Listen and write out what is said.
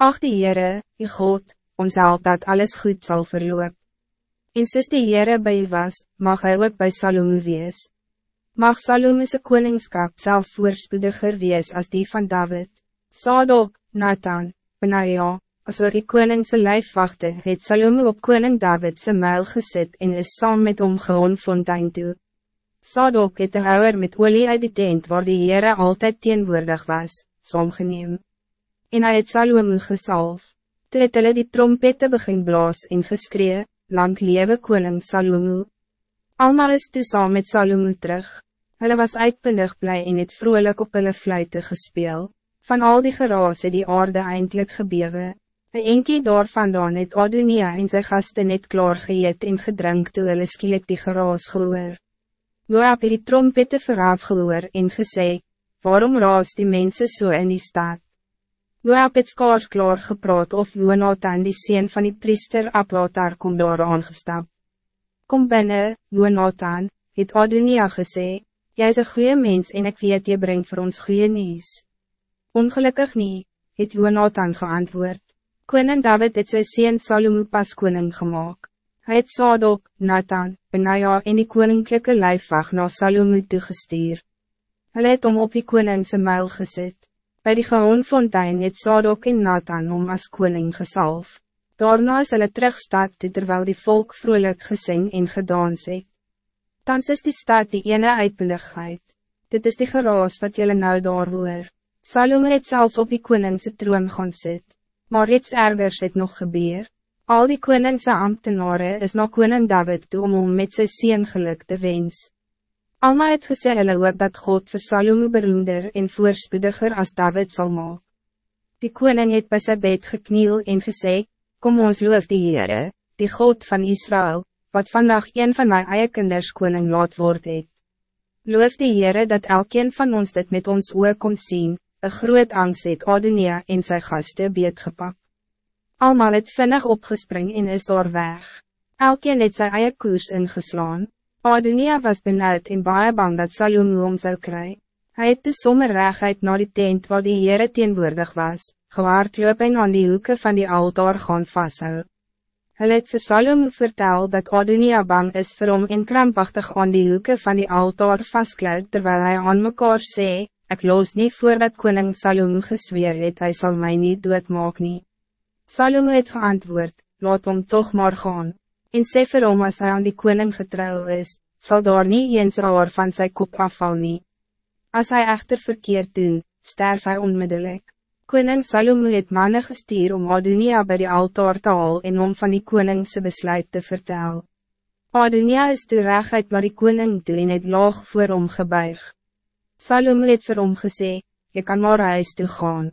Ach die Heere, die God, ons help dat alles goed zal verloop. En soos die Heere by u was, mag hy ook by Salome wees. Mag Salome's koningskap zelfs voorspoediger wees als die van David. Sadok, Nathan, Benaja, as ook die koningse lijfwachte, het Salome op koning Davidse muil gezet en is saam met hom geonfontein toe. Sadok het de houwer met olie uit die tent waar die Heere altijd teenwoordig was, saamgeneem. En hy het Salome gesalf. Toe het hulle die trompette begin blaas en geskree, lang lewe koning Salome. Almal is toe saam met Salome terug. Hulle was uitpindig blij en het vrolijk op hulle fluite gespeel. Van al die geraas het die aarde eindelijk gebewe. Een enkie daarvandaan het Adonia en sy gasten net klaar geëet en gedrink toe hulle skielik die geraas gehoor. Joab het die trompette vooraf gehoor en gesê, waarom raas die mensen zo so in die stad? Joab het skaars klaar gepraat of Jonathan die sien van die priester Ablatar kom daar aangestap. Kom binnen, Jonathan, het Adonia gesê, jy is een goede mens en ik weet jy brengt voor ons goede nieuws. Ongelukkig niet, het Jonathan geantwoord. Koning David het sy sien Salomo pas koning gemaakt. Hij het Sadok, Nathan, Benaja en die koninklijke lijfwacht na Salomo toegestuur. Hij het om op die koningse muil gezet. Bij die gehoonfontein het Sadok en Nathan om as koning gesalf. Daarna is hulle terugstad terwijl die volk vrolijk gesing en gedans het. Tans is die stad die ene uitbundigheid. Dit is die geraas wat jullie nou daar hoor. Salomo het zelfs op die koningse troon gaan sit. Maar iets ergers het nog gebeur. Al die koningse ambtenaren is na koning David toe om hom met sy sien geluk te wens. Alma het gesê hulle hoop dat God vir Salomo beroemder en voorspoediger als David zal maak. Die koning het by sy bed gekniel en gesê, Kom ons loof die Heere, die God van Israël, wat vandaag een van mijn eie kinders koning laat word het. Loof die Heere dat elkeen van ons dit met ons oor kon zien, een groot angst het Adonia en sy gasten beetgepakt. Almal het vinnig opgespring en is daar weg. Elkeen het sy eie koers ingeslaan. Adonia was benauwd en baie bang dat Salomo om zou kry. Hy het de sommer reguit na die tent waar die Heere teenwoordig was, gewaardloop en aan die hoeken van die altaar gaan vasthou. Hy het vir Salomo vertel dat Adonia bang is vir hom en krampachtig aan die hoeken van die altaar vastkluit terwijl hij aan mekaar sê, ik los niet voordat koning Salomo gesweer het, hy sal my nie doodmaak nie. Salomo het geantwoord, laat hom toch maar gaan, en sê vir hom as hy aan die koning getrouw is, zal daar niet eens raar van zijn kop afval nie. As hy echter verkeerd doen, sterf hy onmiddellijk. Koning Salomo het manne gestuur om Adonia bij die altaar te haal en om van die koningse besluit te vertel. Adonia is toe reguit naar die koning toe en het laag voor hom gebuig. Salomo het vir hom gesê, je kan maar huis toe gaan.